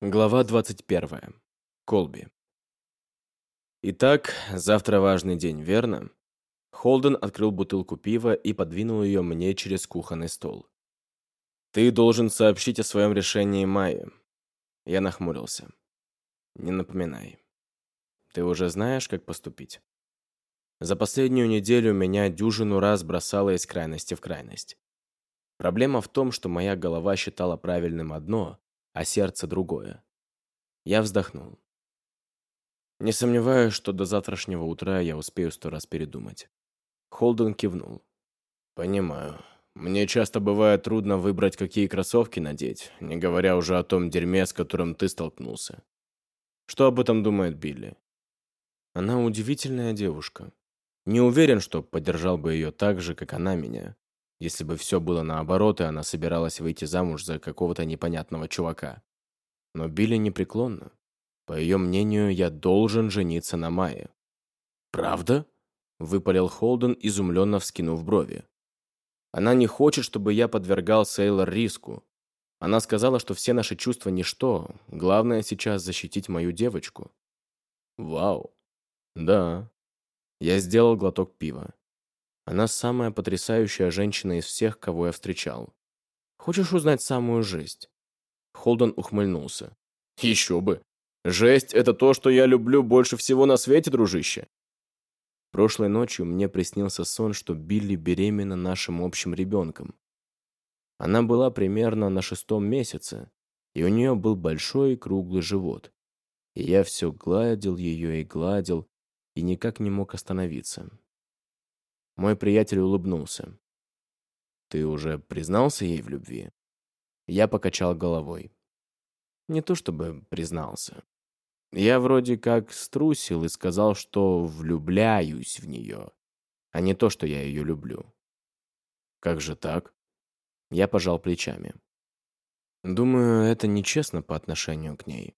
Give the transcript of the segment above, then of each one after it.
Глава 21. Колби. Итак, завтра важный день, верно? Холден открыл бутылку пива и подвинул ее мне через кухонный стол. Ты должен сообщить о своем решении Майе. Я нахмурился. Не напоминай. Ты уже знаешь, как поступить? За последнюю неделю меня дюжину раз бросало из крайности в крайность. Проблема в том, что моя голова считала правильным одно, а сердце другое. Я вздохнул. Не сомневаюсь, что до завтрашнего утра я успею сто раз передумать. Холден кивнул. Понимаю. Мне часто бывает трудно выбрать, какие кроссовки надеть, не говоря уже о том дерьме, с которым ты столкнулся. Что об этом думает Билли? Она удивительная девушка. Не уверен, что поддержал бы ее так же, как она меня если бы все было наоборот, и она собиралась выйти замуж за какого-то непонятного чувака. Но Билли непреклонна. По ее мнению, я должен жениться на Майе. «Правда?» — выпалил Холден, изумленно вскинув брови. «Она не хочет, чтобы я подвергал Сейлор риску. Она сказала, что все наши чувства – ничто. Главное сейчас защитить мою девочку». «Вау. Да». Я сделал глоток пива. Она самая потрясающая женщина из всех, кого я встречал. Хочешь узнать самую жесть?» Холден ухмыльнулся. «Еще бы! Жесть — это то, что я люблю больше всего на свете, дружище!» Прошлой ночью мне приснился сон, что Билли беременна нашим общим ребенком. Она была примерно на шестом месяце, и у нее был большой круглый живот. И я все гладил ее и гладил, и никак не мог остановиться. Мой приятель улыбнулся. «Ты уже признался ей в любви?» Я покачал головой. Не то чтобы признался. Я вроде как струсил и сказал, что влюбляюсь в нее, а не то, что я ее люблю. Как же так? Я пожал плечами. Думаю, это нечестно по отношению к ней.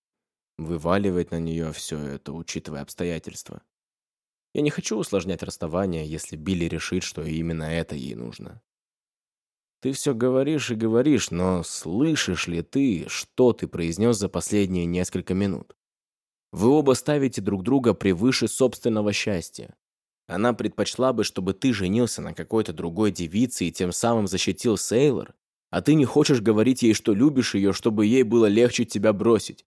Вываливать на нее все это, учитывая обстоятельства. Я не хочу усложнять расставание, если Билли решит, что именно это ей нужно. Ты все говоришь и говоришь, но слышишь ли ты, что ты произнес за последние несколько минут? Вы оба ставите друг друга превыше собственного счастья. Она предпочла бы, чтобы ты женился на какой-то другой девице и тем самым защитил Сейлор, а ты не хочешь говорить ей, что любишь ее, чтобы ей было легче тебя бросить.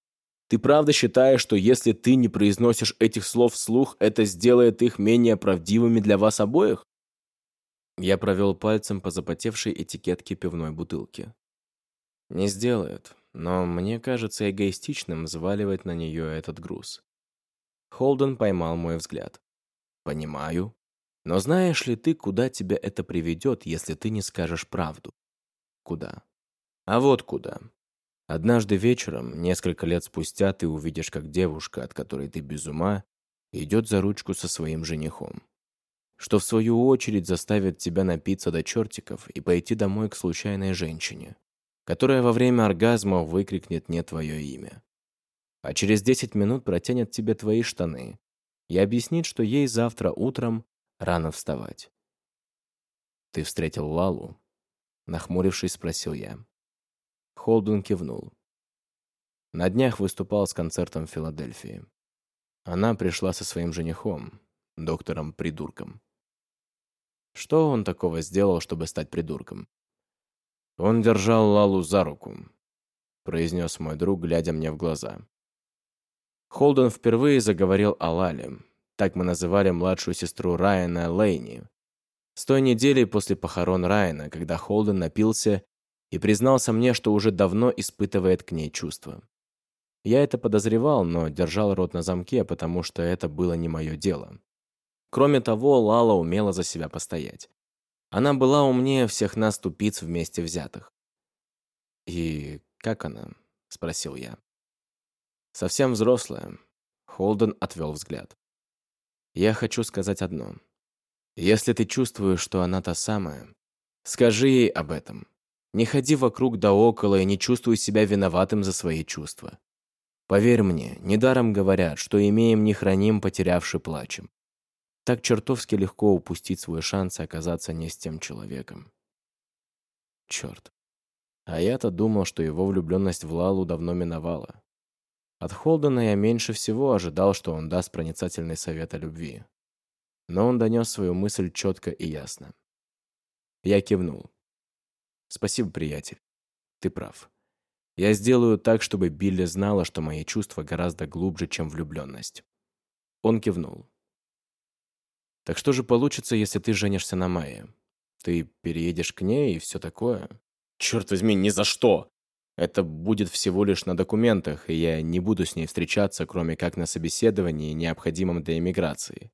Ты правда считаешь, что если ты не произносишь этих слов вслух, это сделает их менее правдивыми для вас обоих? Я провел пальцем по запотевшей этикетке пивной бутылки. Не сделает, но мне кажется эгоистичным взваливать на нее этот груз. Холден поймал мой взгляд. Понимаю. Но знаешь ли ты, куда тебя это приведет, если ты не скажешь правду? Куда? А вот куда. Однажды вечером, несколько лет спустя, ты увидишь, как девушка, от которой ты без ума, идет за ручку со своим женихом. Что в свою очередь заставит тебя напиться до чертиков и пойти домой к случайной женщине, которая во время оргазма выкрикнет не твое имя. А через 10 минут протянет тебе твои штаны и объяснит, что ей завтра утром рано вставать. «Ты встретил Лалу?» Нахмурившись, спросил я. Холден кивнул. На днях выступал с концертом в Филадельфии. Она пришла со своим женихом, доктором-придурком. Что он такого сделал, чтобы стать придурком? Он держал Лалу за руку, произнес мой друг, глядя мне в глаза. Холден впервые заговорил о Лале. Так мы называли младшую сестру Райана Лейни. С той недели после похорон Райана, когда Холден напился и признался мне, что уже давно испытывает к ней чувства. Я это подозревал, но держал рот на замке, потому что это было не мое дело. Кроме того, Лала умела за себя постоять. Она была умнее всех нас тупиц вместе взятых. «И как она?» — спросил я. «Совсем взрослая». Холден отвел взгляд. «Я хочу сказать одно. Если ты чувствуешь, что она та самая, скажи ей об этом. Не ходи вокруг да около и не чувствуй себя виноватым за свои чувства. Поверь мне, недаром говорят, что имеем не храним, потерявши плачем. Так чертовски легко упустить свой шанс и оказаться не с тем человеком. Черт. А я-то думал, что его влюбленность в Лалу давно миновала. От Холдена я меньше всего ожидал, что он даст проницательный совет о любви. Но он донес свою мысль четко и ясно. Я кивнул. «Спасибо, приятель. Ты прав. Я сделаю так, чтобы Билли знала, что мои чувства гораздо глубже, чем влюбленность». Он кивнул. «Так что же получится, если ты женишься на Майе? Ты переедешь к ней и все такое?» «Черт возьми, ни за что!» Это будет всего лишь на документах, и я не буду с ней встречаться, кроме как на собеседовании, необходимом для иммиграции.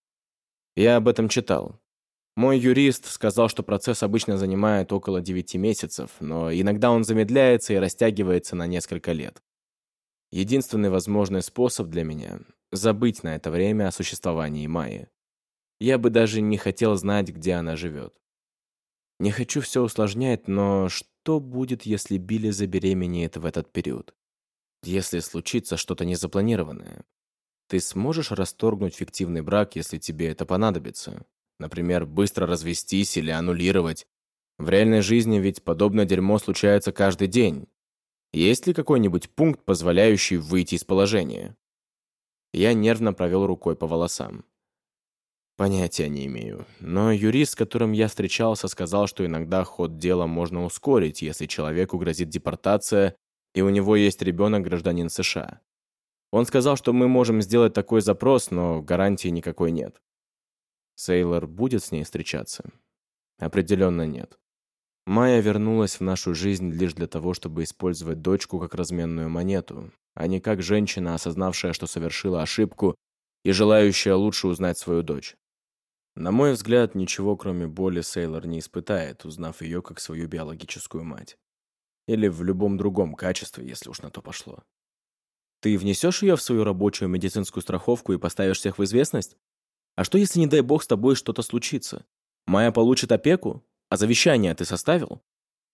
Я об этом читал. Мой юрист сказал, что процесс обычно занимает около 9 месяцев, но иногда он замедляется и растягивается на несколько лет. Единственный возможный способ для меня — забыть на это время о существовании Майи. Я бы даже не хотел знать, где она живет. Не хочу все усложнять, но что будет, если Билли забеременеет в этот период? Если случится что-то незапланированное? Ты сможешь расторгнуть фиктивный брак, если тебе это понадобится? Например, быстро развестись или аннулировать. В реальной жизни ведь подобное дерьмо случается каждый день. Есть ли какой-нибудь пункт, позволяющий выйти из положения? Я нервно провел рукой по волосам. Понятия не имею. Но юрист, с которым я встречался, сказал, что иногда ход дела можно ускорить, если человеку грозит депортация, и у него есть ребенок гражданин США. Он сказал, что мы можем сделать такой запрос, но гарантии никакой нет. Сейлор будет с ней встречаться? Определенно нет. Майя вернулась в нашу жизнь лишь для того, чтобы использовать дочку как разменную монету, а не как женщина, осознавшая, что совершила ошибку и желающая лучше узнать свою дочь. На мой взгляд, ничего кроме боли Сейлор не испытает, узнав ее как свою биологическую мать. Или в любом другом качестве, если уж на то пошло. Ты внесешь ее в свою рабочую медицинскую страховку и поставишь всех в известность? А что, если, не дай бог, с тобой что-то случится? Майя получит опеку? А завещание ты составил?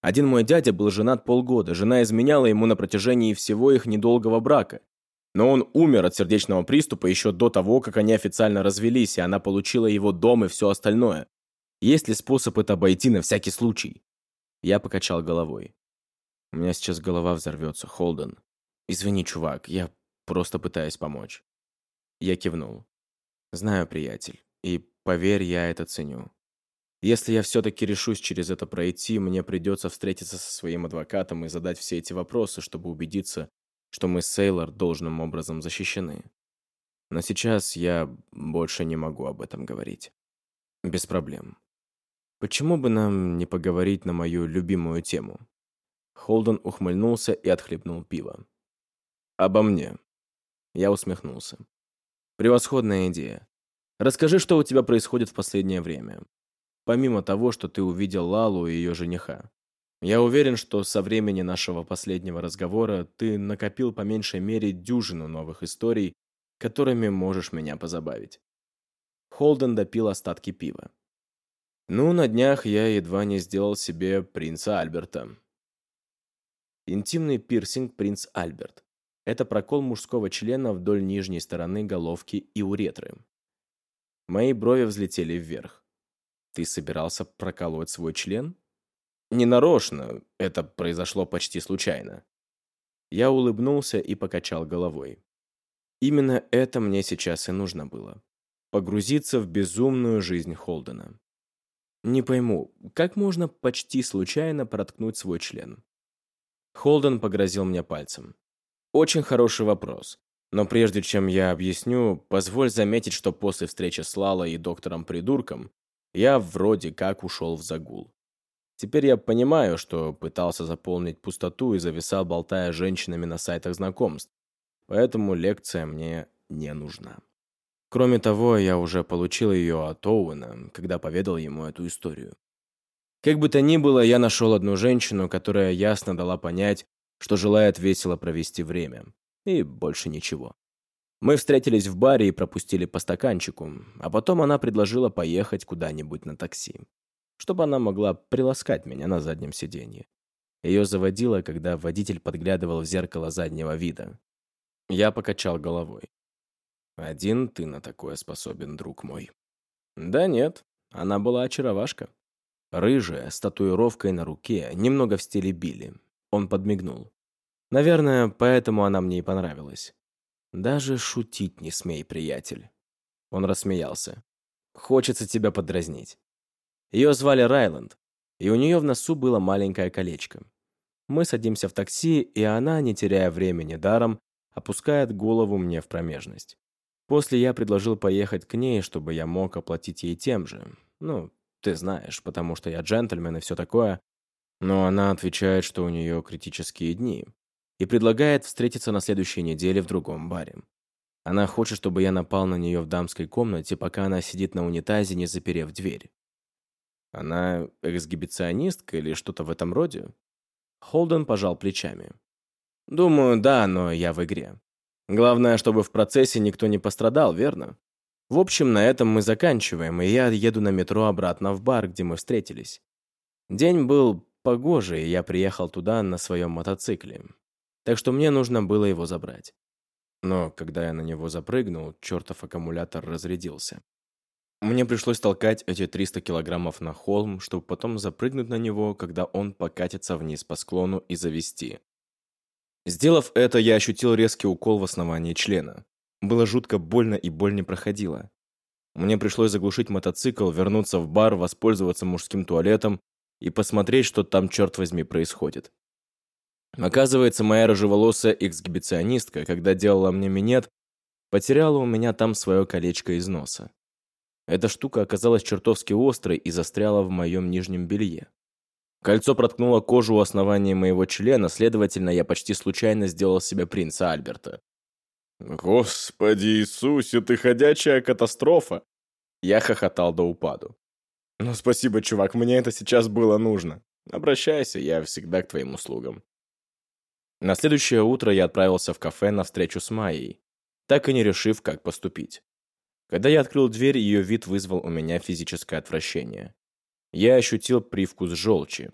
Один мой дядя был женат полгода, жена изменяла ему на протяжении всего их недолгого брака. Но он умер от сердечного приступа еще до того, как они официально развелись, и она получила его дом и все остальное. Есть ли способ это обойти на всякий случай? Я покачал головой. У меня сейчас голова взорвется, Холден. Извини, чувак, я просто пытаюсь помочь. Я кивнул. Знаю, приятель, и поверь, я это ценю. Если я все-таки решусь через это пройти, мне придется встретиться со своим адвокатом и задать все эти вопросы, чтобы убедиться, что мы с Сейлор должным образом защищены. Но сейчас я больше не могу об этом говорить. Без проблем. Почему бы нам не поговорить на мою любимую тему? Холден ухмыльнулся и отхлебнул пиво. «Обо мне». Я усмехнулся. «Превосходная идея. Расскажи, что у тебя происходит в последнее время. Помимо того, что ты увидел Лалу и ее жениха. Я уверен, что со времени нашего последнего разговора ты накопил по меньшей мере дюжину новых историй, которыми можешь меня позабавить. Холден допил остатки пива. Ну, на днях я едва не сделал себе принца Альберта. Интимный пирсинг принц Альберт. Это прокол мужского члена вдоль нижней стороны головки и уретры. Мои брови взлетели вверх. Ты собирался проколоть свой член? Не нарочно, это произошло почти случайно. Я улыбнулся и покачал головой. Именно это мне сейчас и нужно было. Погрузиться в безумную жизнь Холдена. Не пойму, как можно почти случайно проткнуть свой член? Холден погрозил мне пальцем. Очень хороший вопрос. Но прежде чем я объясню, позволь заметить, что после встречи с Лалой и доктором-придурком я вроде как ушел в загул. Теперь я понимаю, что пытался заполнить пустоту и зависал, болтая женщинами на сайтах знакомств. Поэтому лекция мне не нужна. Кроме того, я уже получил ее от Оуэна, когда поведал ему эту историю. Как бы то ни было, я нашел одну женщину, которая ясно дала понять, что желает весело провести время. И больше ничего. Мы встретились в баре и пропустили по стаканчику, а потом она предложила поехать куда-нибудь на такси чтобы она могла приласкать меня на заднем сиденье. Ее заводило, когда водитель подглядывал в зеркало заднего вида. Я покачал головой. «Один ты на такое способен, друг мой». «Да нет, она была очаровашка. Рыжая, с татуировкой на руке, немного в стиле Билли. Он подмигнул. Наверное, поэтому она мне и понравилась. Даже шутить не смей, приятель. Он рассмеялся. Хочется тебя подразнить. Ее звали Райланд, и у нее в носу было маленькое колечко. Мы садимся в такси, и она, не теряя времени даром, опускает голову мне в промежность. После я предложил поехать к ней, чтобы я мог оплатить ей тем же. Ну, ты знаешь, потому что я джентльмен и все такое. Но она отвечает, что у нее критические дни, и предлагает встретиться на следующей неделе в другом баре. Она хочет, чтобы я напал на нее в дамской комнате, пока она сидит на унитазе, не заперев дверь. Она эксгибиционистка или что-то в этом роде? Холден пожал плечами. Думаю, да, но я в игре. Главное, чтобы в процессе никто не пострадал, верно? В общем, на этом мы заканчиваем, и я еду на метро обратно в бар, где мы встретились. День был погожий, и я приехал туда на своем мотоцикле. Так что мне нужно было его забрать. Но когда я на него запрыгнул, чертов аккумулятор разрядился. Мне пришлось толкать эти 300 килограммов на холм, чтобы потом запрыгнуть на него, когда он покатится вниз по склону и завести. Сделав это, я ощутил резкий укол в основании члена. Было жутко больно и боль не проходила. Мне пришлось заглушить мотоцикл, вернуться в бар, воспользоваться мужским туалетом и посмотреть, что там, черт возьми, происходит. Оказывается, моя рыжеволосая эксгибиционистка, когда делала мне минет, потеряла у меня там свое колечко из носа. Эта штука оказалась чертовски острой и застряла в моем нижнем белье. Кольцо проткнуло кожу у основания моего члена, следовательно, я почти случайно сделал себе принца Альберта. «Господи Иисусе, ты ходячая катастрофа!» Я хохотал до упаду. «Ну, спасибо, чувак, мне это сейчас было нужно. Обращайся, я всегда к твоим услугам». На следующее утро я отправился в кафе на встречу с Майей, так и не решив, как поступить. Когда я открыл дверь, ее вид вызвал у меня физическое отвращение. Я ощутил привкус желчи.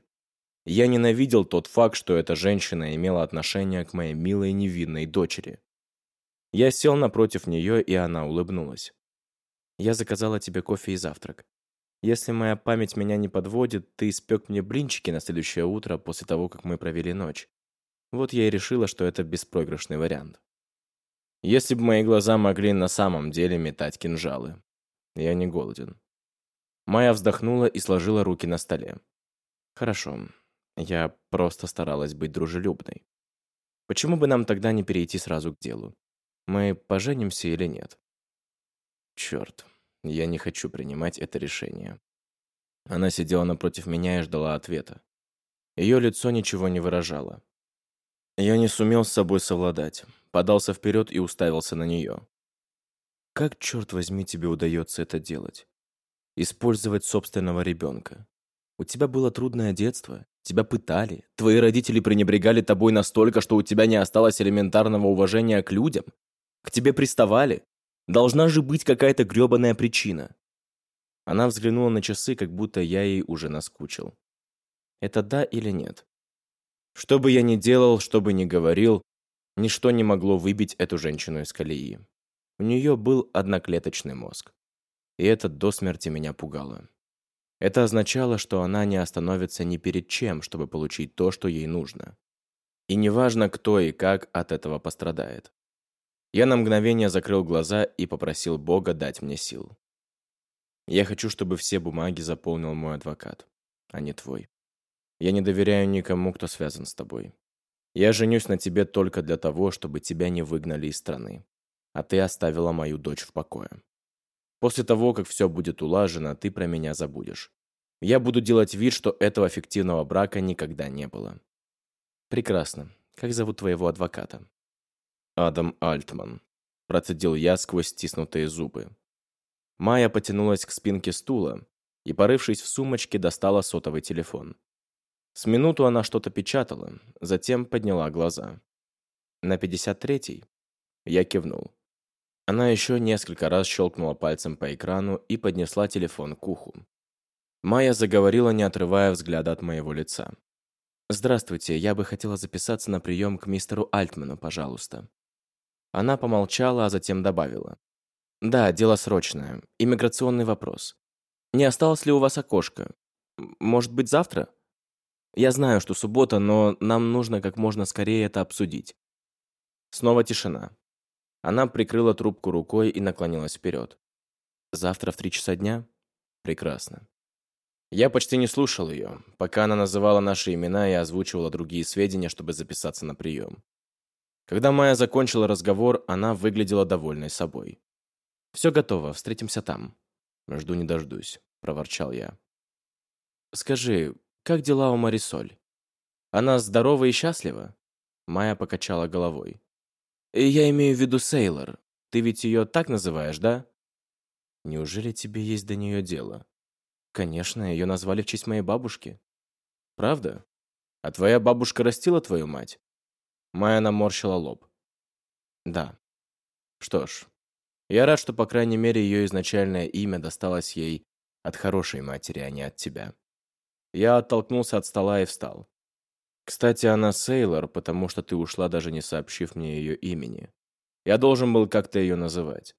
Я ненавидел тот факт, что эта женщина имела отношение к моей милой невинной дочери. Я сел напротив нее, и она улыбнулась. «Я заказала тебе кофе и завтрак. Если моя память меня не подводит, ты испек мне блинчики на следующее утро после того, как мы провели ночь. Вот я и решила, что это беспроигрышный вариант. Если бы мои глаза могли на самом деле метать кинжалы. Я не голоден». Майя вздохнула и сложила руки на столе. «Хорошо. Я просто старалась быть дружелюбной. Почему бы нам тогда не перейти сразу к делу? Мы поженимся или нет? Черт, я не хочу принимать это решение. Она сидела напротив меня и ждала ответа. Ее лицо ничего не выражало. Я не сумел с собой совладать, подался вперед и уставился на нее. Как, черт возьми, тебе удается это делать? Использовать собственного ребенка. У тебя было трудное детство, тебя пытали, твои родители пренебрегали тобой настолько, что у тебя не осталось элементарного уважения к людям. К тебе приставали. Должна же быть какая-то грёбаная причина. Она взглянула на часы, как будто я ей уже наскучил. Это да или нет? Что бы я ни делал, что бы ни говорил, ничто не могло выбить эту женщину из колеи. У нее был одноклеточный мозг. И это до смерти меня пугало. Это означало, что она не остановится ни перед чем, чтобы получить то, что ей нужно. И неважно, кто и как от этого пострадает. Я на мгновение закрыл глаза и попросил Бога дать мне сил. Я хочу, чтобы все бумаги заполнил мой адвокат, а не твой. Я не доверяю никому, кто связан с тобой. Я женюсь на тебе только для того, чтобы тебя не выгнали из страны. А ты оставила мою дочь в покое. После того, как все будет улажено, ты про меня забудешь. Я буду делать вид, что этого фиктивного брака никогда не было. Прекрасно. Как зовут твоего адвоката? Адам Альтман. Процедил я сквозь стиснутые зубы. Майя потянулась к спинке стула и, порывшись в сумочке, достала сотовый телефон. С минуту она что-то печатала, затем подняла глаза. «На 53-й?» Я кивнул. Она еще несколько раз щелкнула пальцем по экрану и поднесла телефон к уху. Майя заговорила, не отрывая взгляда от моего лица. «Здравствуйте, я бы хотела записаться на прием к мистеру Альтману, пожалуйста». Она помолчала, а затем добавила. «Да, дело срочное. Иммиграционный вопрос. Не осталось ли у вас окошко? Может быть, завтра? Я знаю, что суббота, но нам нужно как можно скорее это обсудить». Снова тишина. Она прикрыла трубку рукой и наклонилась вперед. «Завтра в три часа дня?» «Прекрасно». Я почти не слушал ее, пока она называла наши имена и озвучивала другие сведения, чтобы записаться на прием. Когда Майя закончила разговор, она выглядела довольной собой. «Все готово, встретимся там». «Жду не дождусь», — проворчал я. «Скажи, как дела у Марисоль? Она здорова и счастлива?» Майя покачала головой. «Я имею в виду Сейлор. Ты ведь ее так называешь, да?» «Неужели тебе есть до нее дело?» «Конечно, ее назвали в честь моей бабушки». «Правда? А твоя бабушка растила твою мать?» Майя наморщила лоб. «Да. Что ж, я рад, что, по крайней мере, ее изначальное имя досталось ей от хорошей матери, а не от тебя». Я оттолкнулся от стола и встал. Кстати, она Сейлор, потому что ты ушла, даже не сообщив мне ее имени. Я должен был как-то ее называть.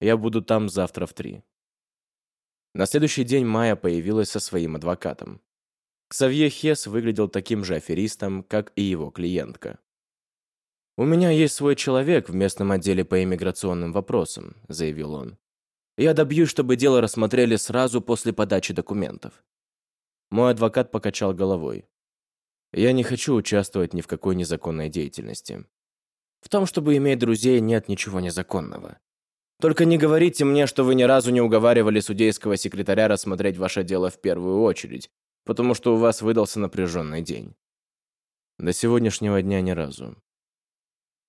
Я буду там завтра в три. На следующий день Майя появилась со своим адвокатом. Ксавье Хес выглядел таким же аферистом, как и его клиентка. «У меня есть свой человек в местном отделе по иммиграционным вопросам», — заявил он. «Я добьюсь, чтобы дело рассмотрели сразу после подачи документов». Мой адвокат покачал головой. Я не хочу участвовать ни в какой незаконной деятельности. В том, чтобы иметь друзей, нет ничего незаконного. Только не говорите мне, что вы ни разу не уговаривали судейского секретаря рассмотреть ваше дело в первую очередь, потому что у вас выдался напряженный день. До сегодняшнего дня ни разу.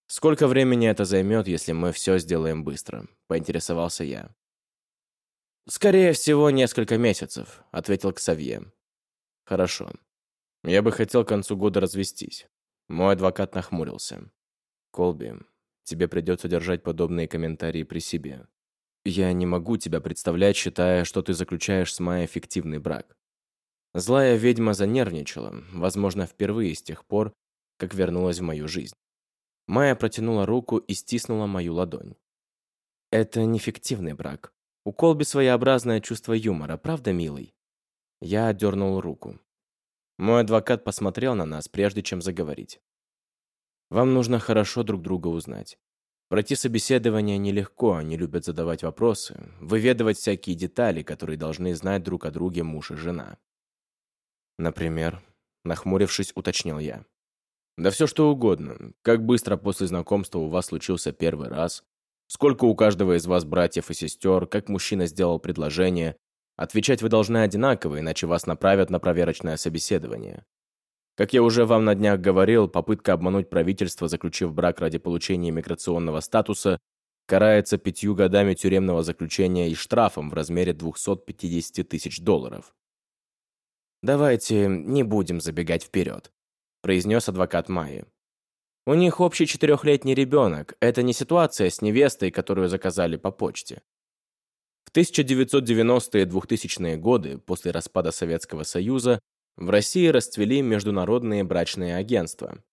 Сколько времени это займет, если мы все сделаем быстро? Поинтересовался я. Скорее всего, несколько месяцев, ответил Ксавье. Хорошо. Я бы хотел к концу года развестись. Мой адвокат нахмурился. Колби, тебе придется держать подобные комментарии при себе. Я не могу тебя представлять, считая, что ты заключаешь с Майей фиктивный брак. Злая ведьма занервничала, возможно, впервые с тех пор, как вернулась в мою жизнь. Майя протянула руку и стиснула мою ладонь. Это не фиктивный брак. У Колби своеобразное чувство юмора, правда, милый? Я отдернул руку. Мой адвокат посмотрел на нас, прежде чем заговорить. Вам нужно хорошо друг друга узнать. Пройти собеседование нелегко, они любят задавать вопросы, выведывать всякие детали, которые должны знать друг о друге муж и жена. Например, нахмурившись, уточнил я. Да все что угодно. Как быстро после знакомства у вас случился первый раз, сколько у каждого из вас братьев и сестер, как мужчина сделал предложение, Отвечать вы должны одинаково, иначе вас направят на проверочное собеседование. Как я уже вам на днях говорил, попытка обмануть правительство, заключив брак ради получения иммиграционного статуса, карается пятью годами тюремного заключения и штрафом в размере 250 тысяч долларов. «Давайте не будем забегать вперед», – произнес адвокат Майи. «У них общий четырехлетний ребенок. Это не ситуация с невестой, которую заказали по почте. В 1990-е и 2000-е годы, после распада Советского Союза, в России расцвели международные брачные агентства.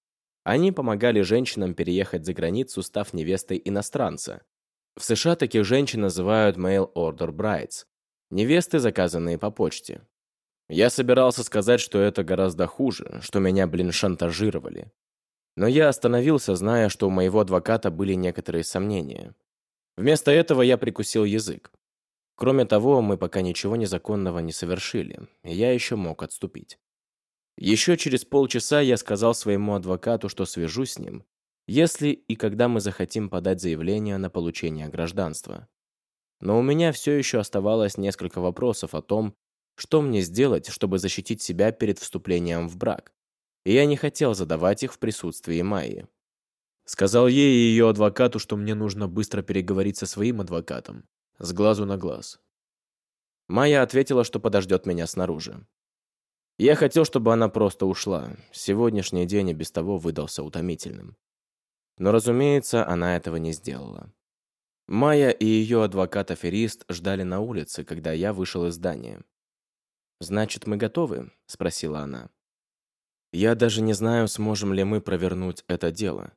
Они помогали женщинам переехать за границу, став невестой иностранца. В США таких женщин называют mail order brides – невесты, заказанные по почте. Я собирался сказать, что это гораздо хуже, что меня, блин, шантажировали. Но я остановился, зная, что у моего адвоката были некоторые сомнения. Вместо этого я прикусил язык. Кроме того, мы пока ничего незаконного не совершили, и я еще мог отступить. Еще через полчаса я сказал своему адвокату, что свяжусь с ним, если и когда мы захотим подать заявление на получение гражданства. Но у меня все еще оставалось несколько вопросов о том, что мне сделать, чтобы защитить себя перед вступлением в брак. И я не хотел задавать их в присутствии Майи. Сказал ей и ее адвокату, что мне нужно быстро переговорить со своим адвокатом, с глазу на глаз. Майя ответила, что подождет меня снаружи. Я хотел, чтобы она просто ушла. Сегодняшний день и без того выдался утомительным. Но, разумеется, она этого не сделала. Майя и ее адвокат-аферист ждали на улице, когда я вышел из здания. «Значит, мы готовы?» – спросила она. «Я даже не знаю, сможем ли мы провернуть это дело.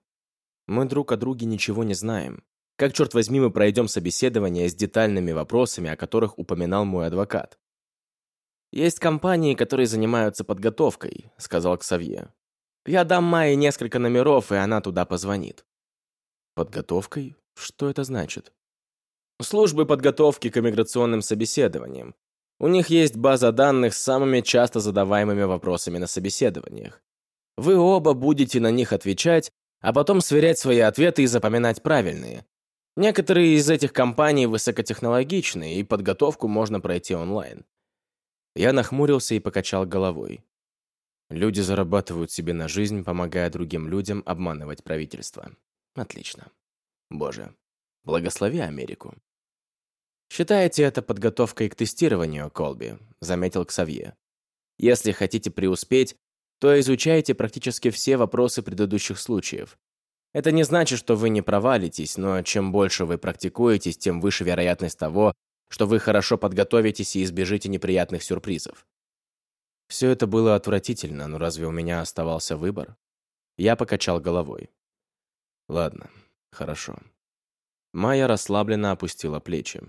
Мы друг о друге ничего не знаем. Как, черт возьми, мы пройдем собеседование с детальными вопросами, о которых упоминал мой адвокат? «Есть компании, которые занимаются подготовкой», — сказал Ксавье. «Я дам Майе несколько номеров, и она туда позвонит». «Подготовкой? Что это значит? Службы подготовки к иммиграционным собеседованиям. У них есть база данных с самыми часто задаваемыми вопросами на собеседованиях. Вы оба будете на них отвечать, а потом сверять свои ответы и запоминать правильные. Некоторые из этих компаний высокотехнологичны, и подготовку можно пройти онлайн. Я нахмурился и покачал головой. Люди зарабатывают себе на жизнь, помогая другим людям обманывать правительство. Отлично. Боже, благослови Америку. «Считаете это подготовкой к тестированию, Колби», — заметил Ксавье. «Если хотите преуспеть, то изучайте практически все вопросы предыдущих случаев. Это не значит, что вы не провалитесь, но чем больше вы практикуетесь, тем выше вероятность того, что вы хорошо подготовитесь и избежите неприятных сюрпризов. Все это было отвратительно, но разве у меня оставался выбор? Я покачал головой. Ладно, хорошо. Майя расслабленно опустила плечи.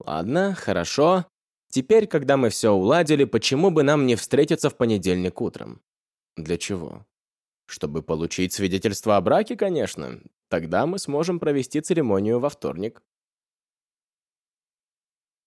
Ладно, хорошо. Теперь, когда мы все уладили, почему бы нам не встретиться в понедельник утром? Для чего? Чтобы получить свидетельство о браке, конечно. Тогда мы сможем провести церемонию во вторник.